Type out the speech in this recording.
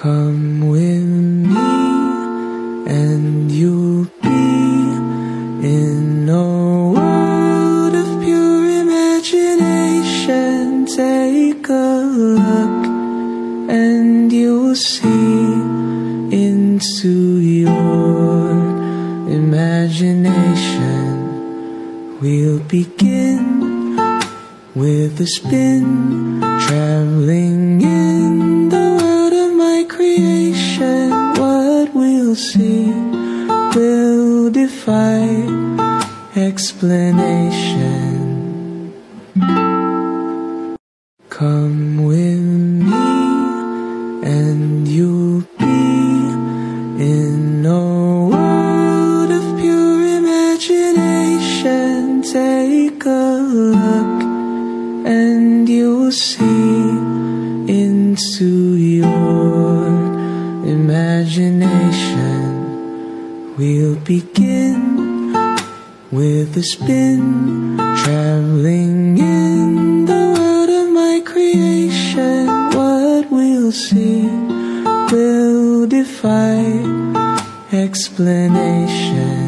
Come with me and you'll be in a world of pure imagination. Take a look and you'll see into your imagination. We'll begin with a spin, traveling We'll see will defy explanation. Come with me and you'll be in a world of pure imagination. Take a look and you'll see into your imagination. We'll begin with a spin, traveling in the world of my creation. What we'll see will defy explanation.